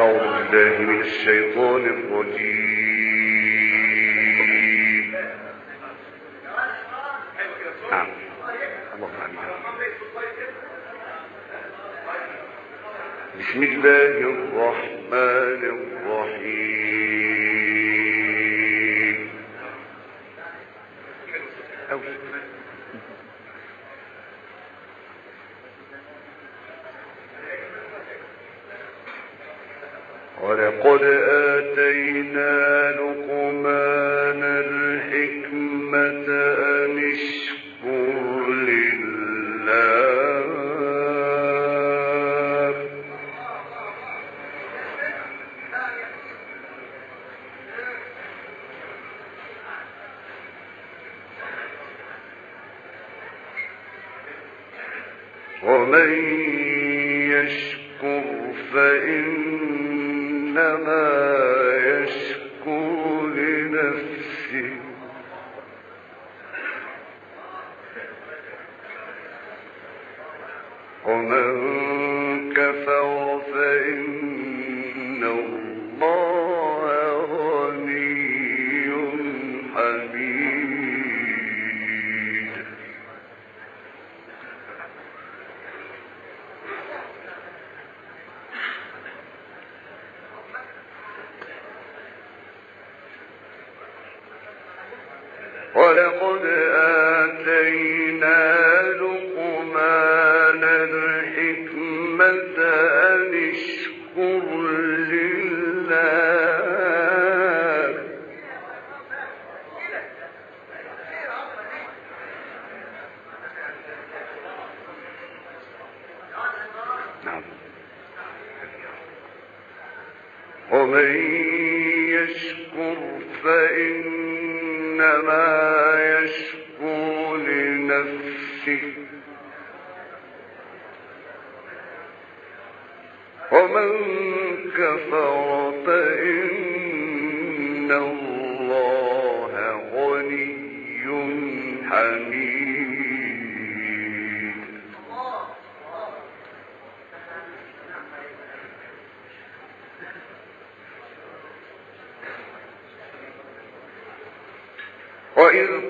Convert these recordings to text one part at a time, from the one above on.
أعوذ بالله من الشيطان الرجيم. نعم. بسم الله الرحمن الرحيم.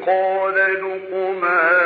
قال لقمان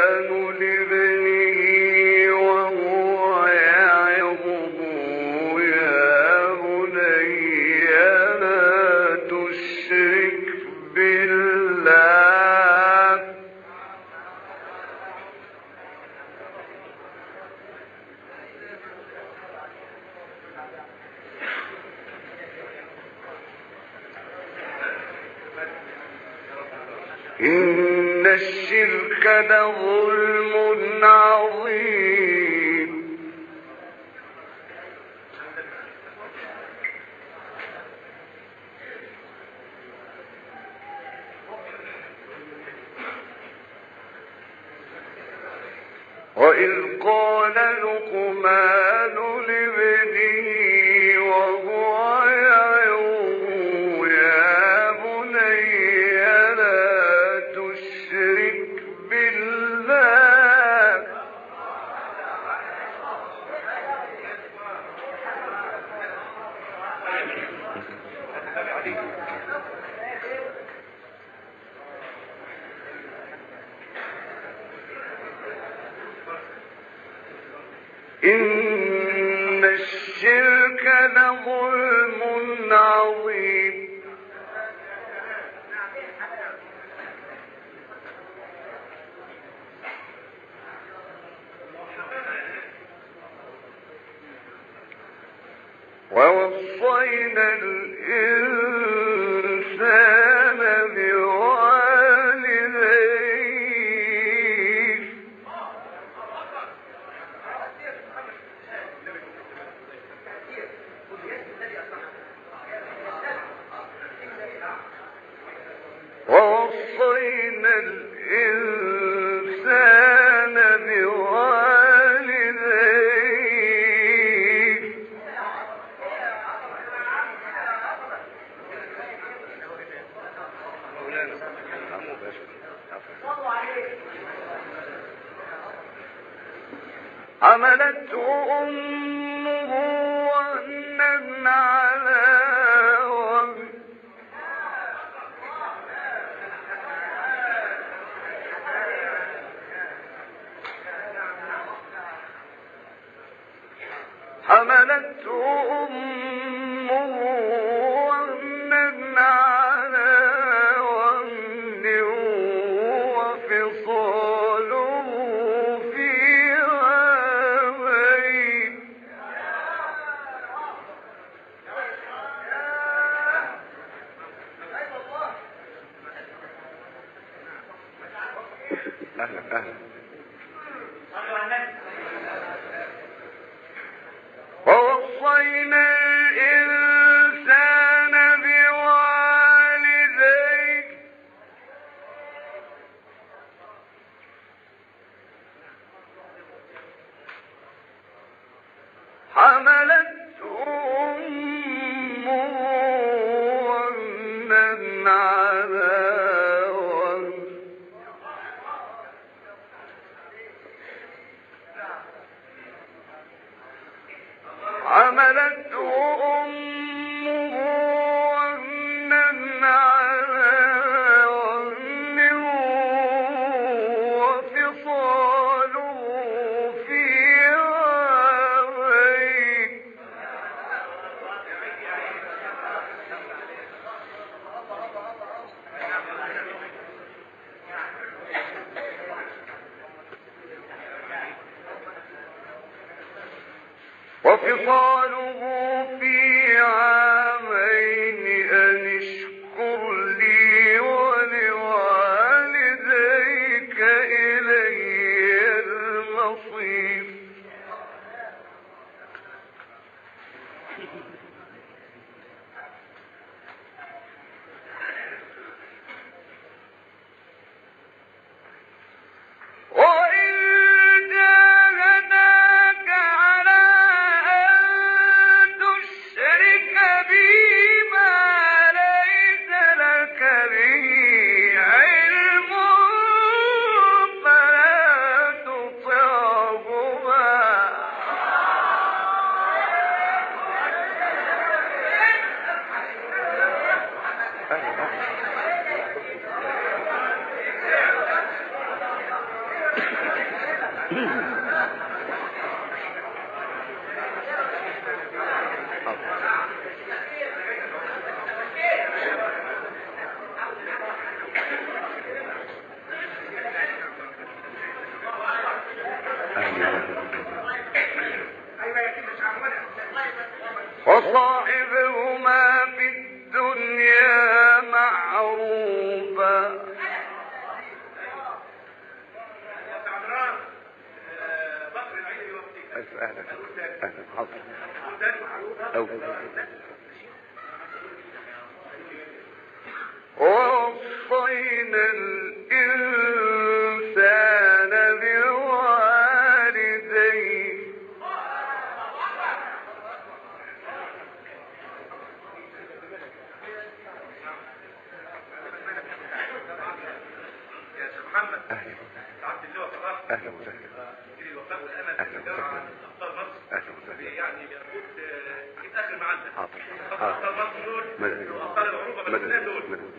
سکتی ان الشرك لظلم عظيم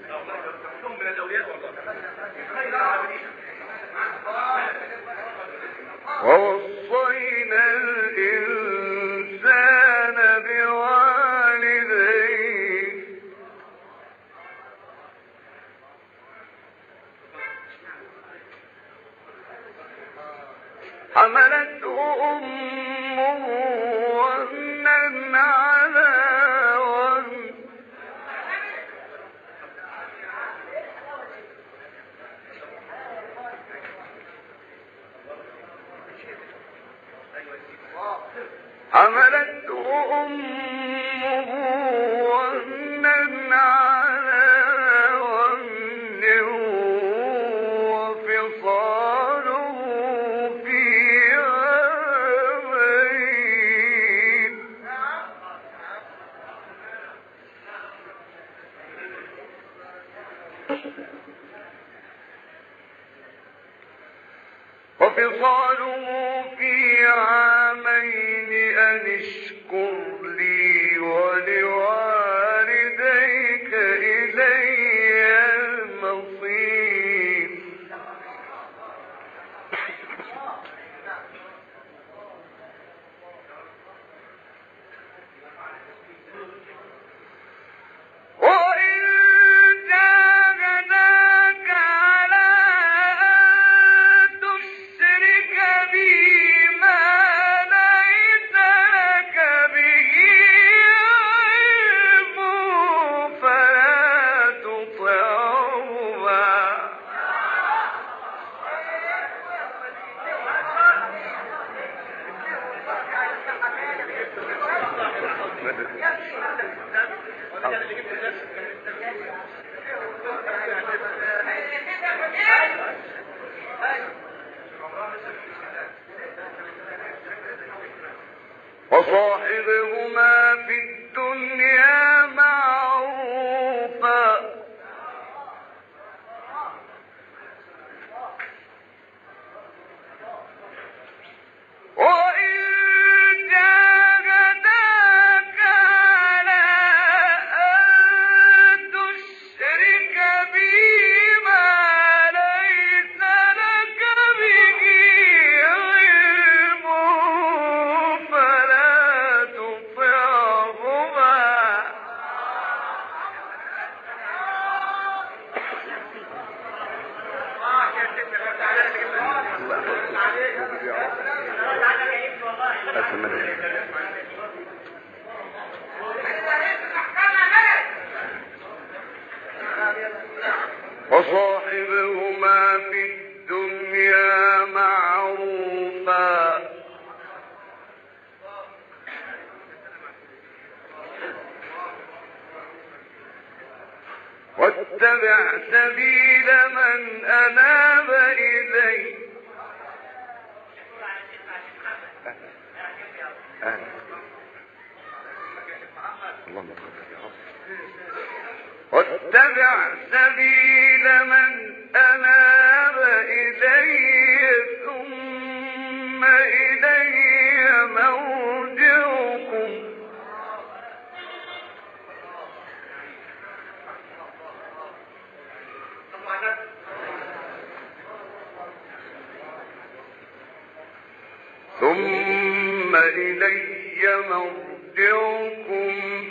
والله يرحمهم من الاولياء والله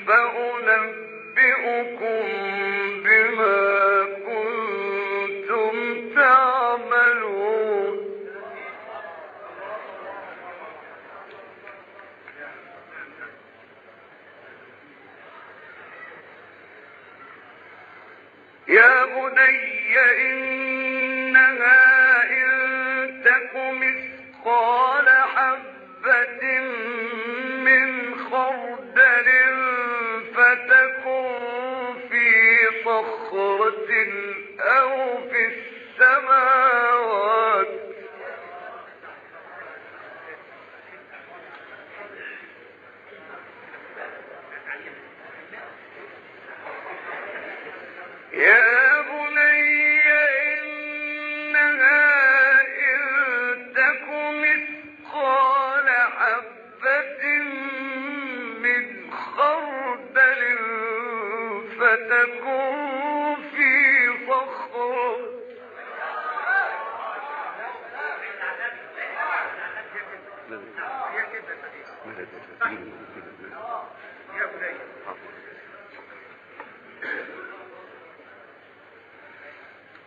فأنبئكم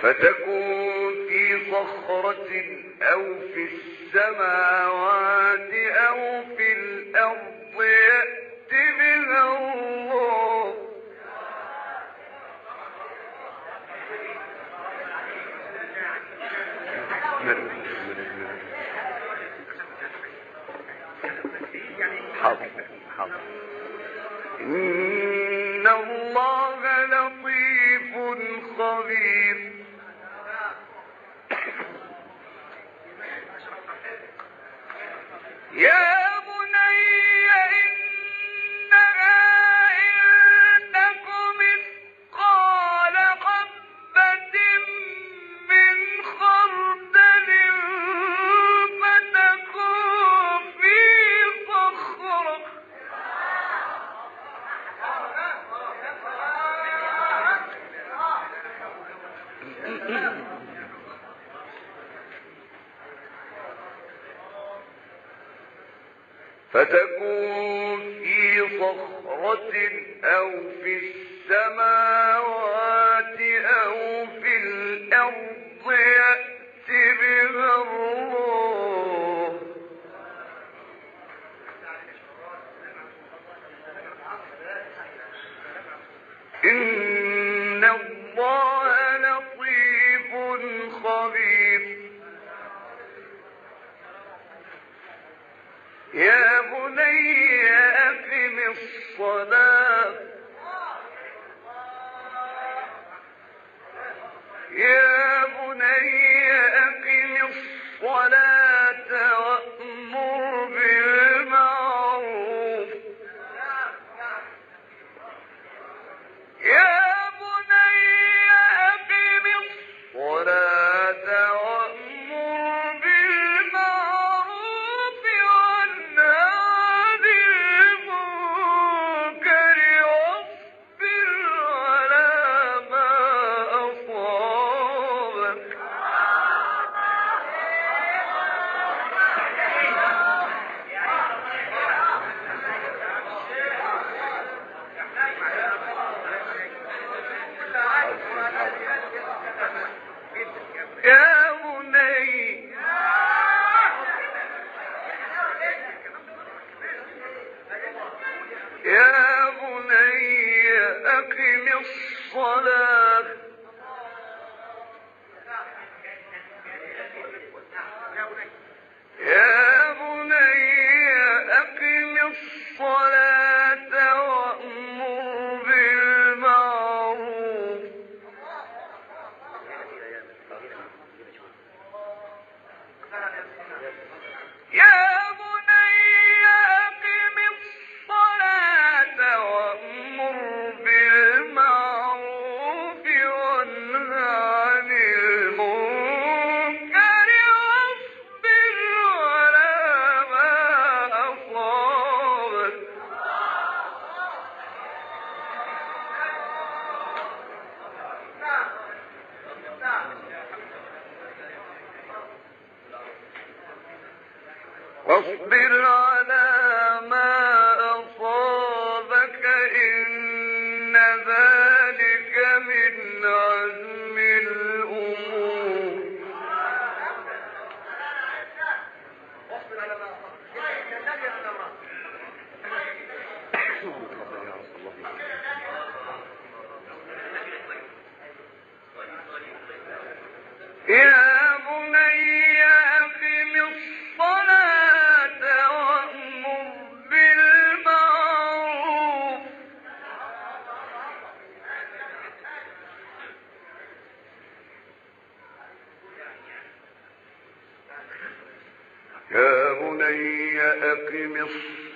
فتكون في صخرة أو في السماوات أو في الأرض يأت منها الله. حظ حظ إن الله یہ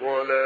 الصلاة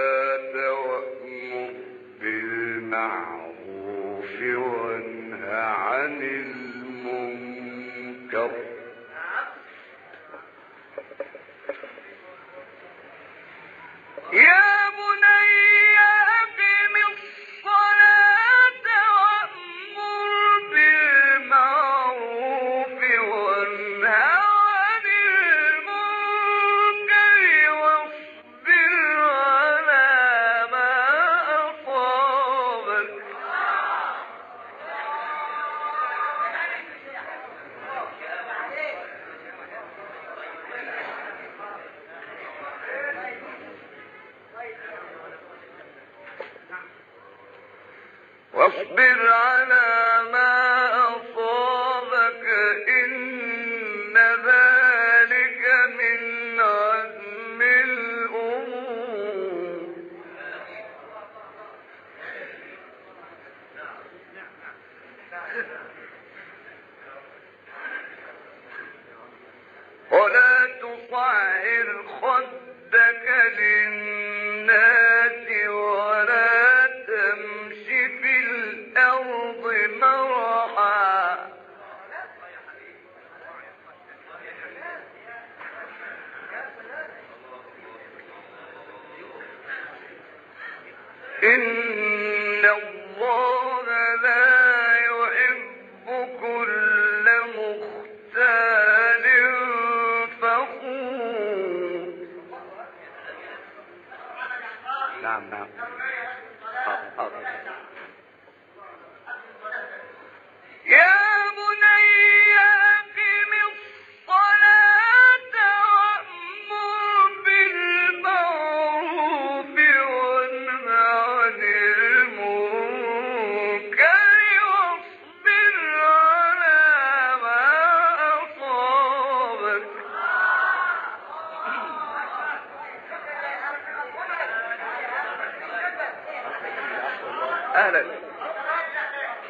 اهلا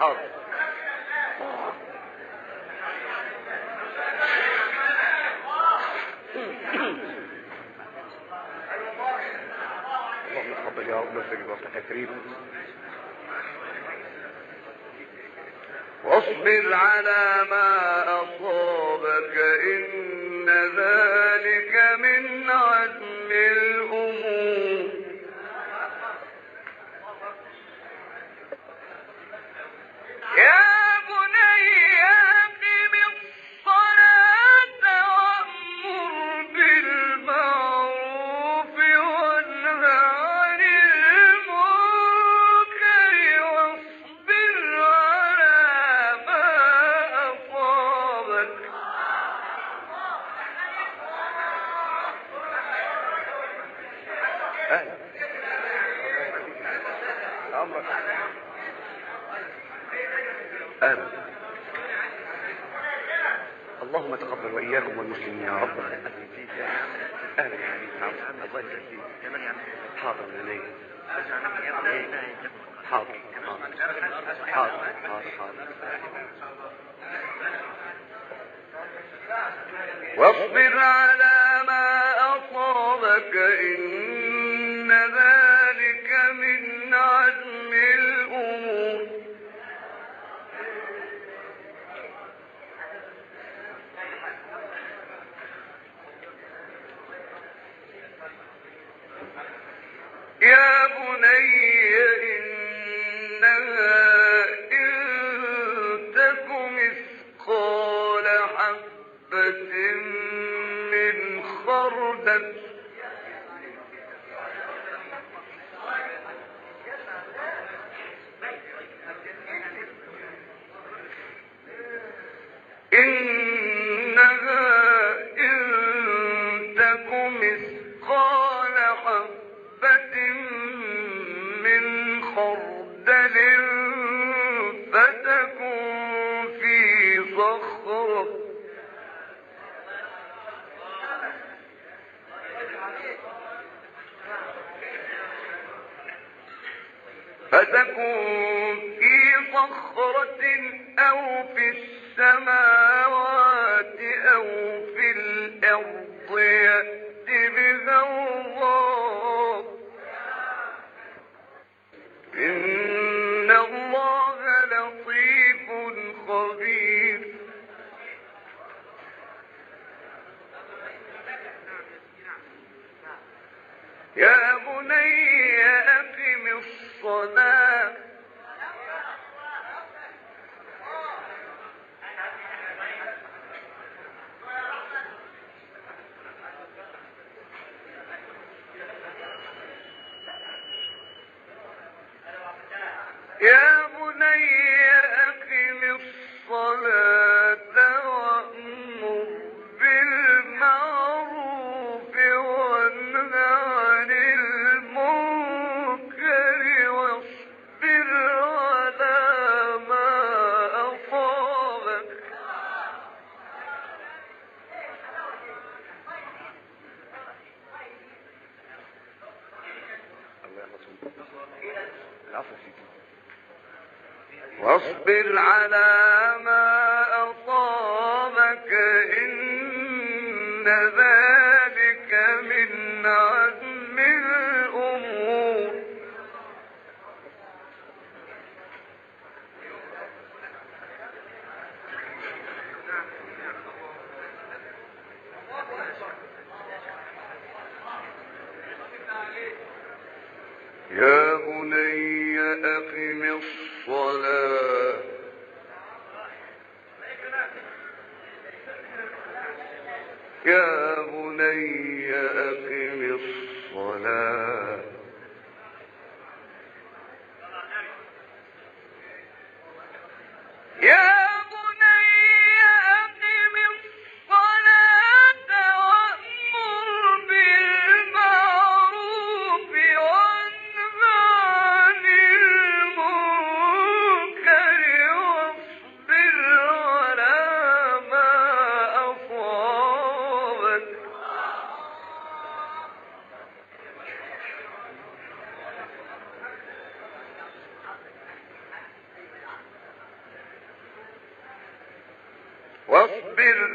حاضر اللهم تقبل يا رب كريم واصبر على ما أصابك إن حاضر واصبر على ما أصابك إن فتكون في صخرة أو في السماوات أو في الأرض يأت بها الله إن الله لطيف خبير يا بني Yeah. واصبر على ما أطابك إن کیا؟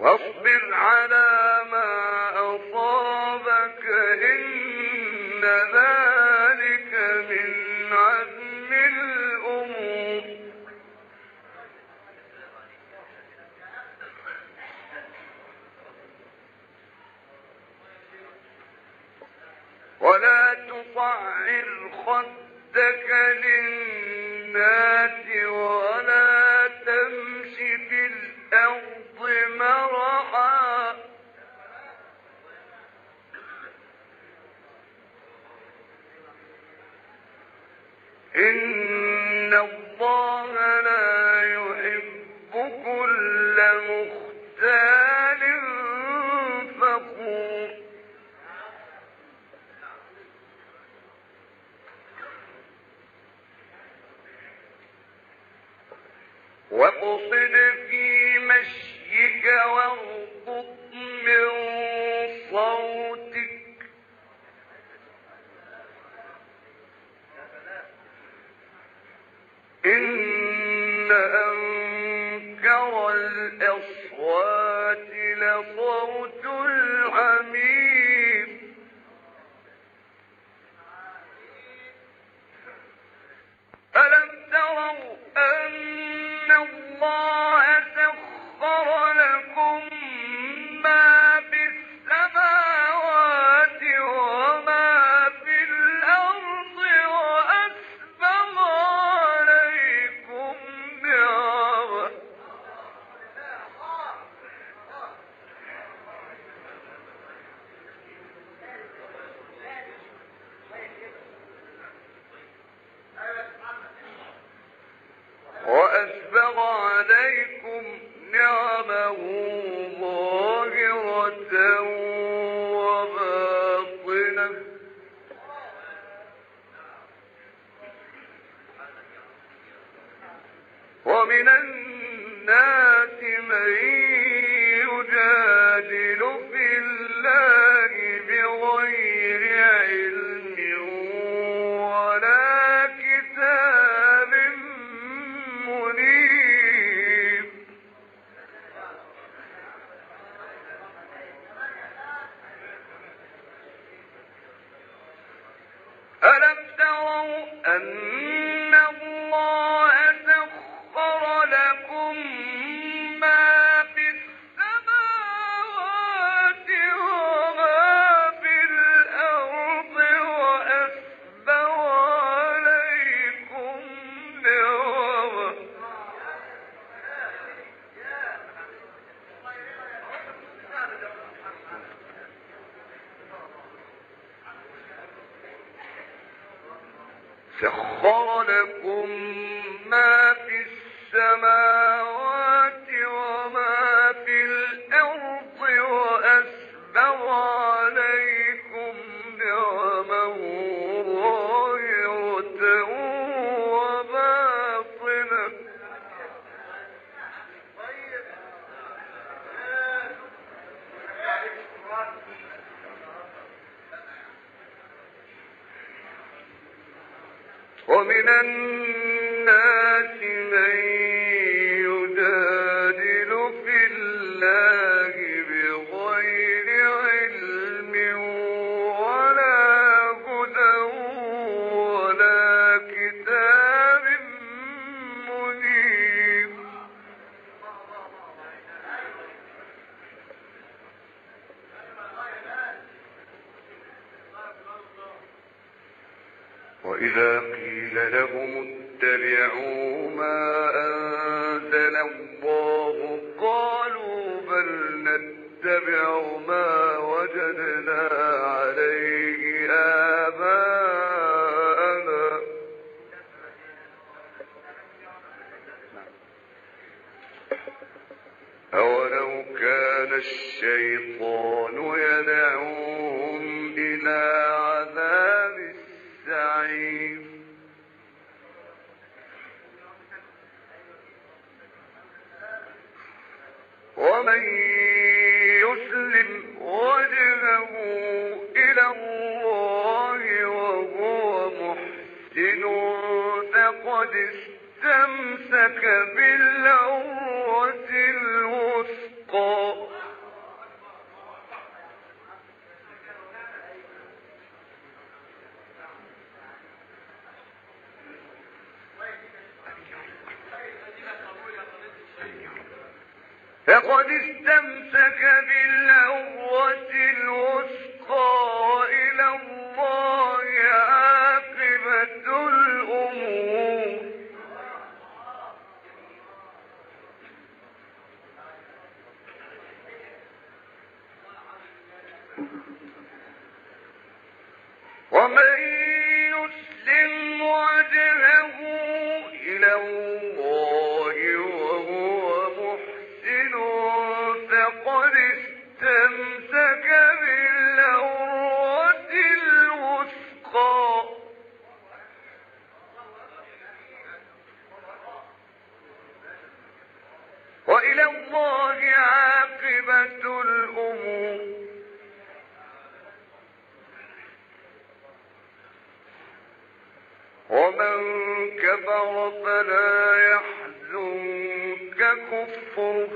واصبر على إن أنكر الأصوات لصوت ومن الناس فقد استمسك بالعروة الوثقى ومن كفر فلا يحزنك كفره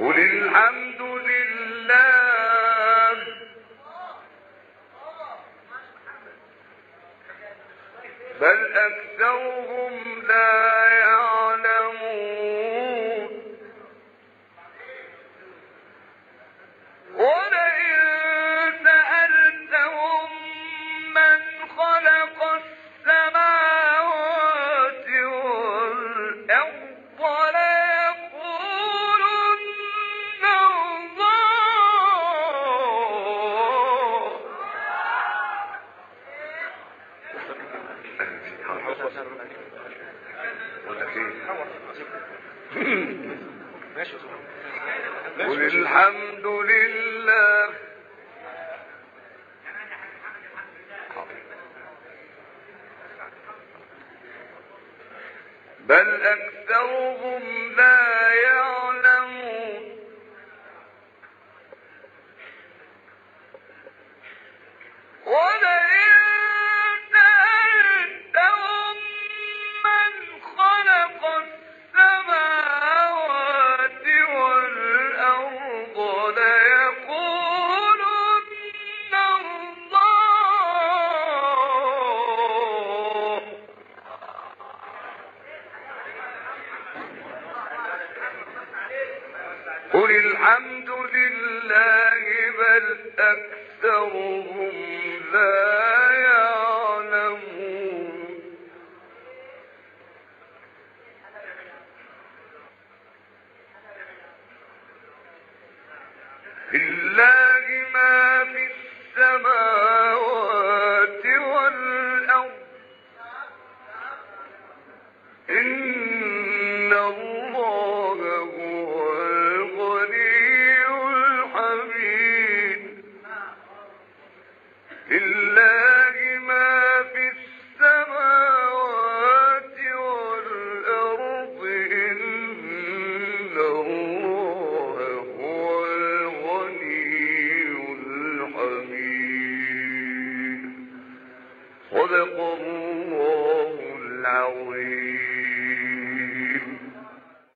قل الحمد لله بل أكثرهم لا يعلمون أكثرهم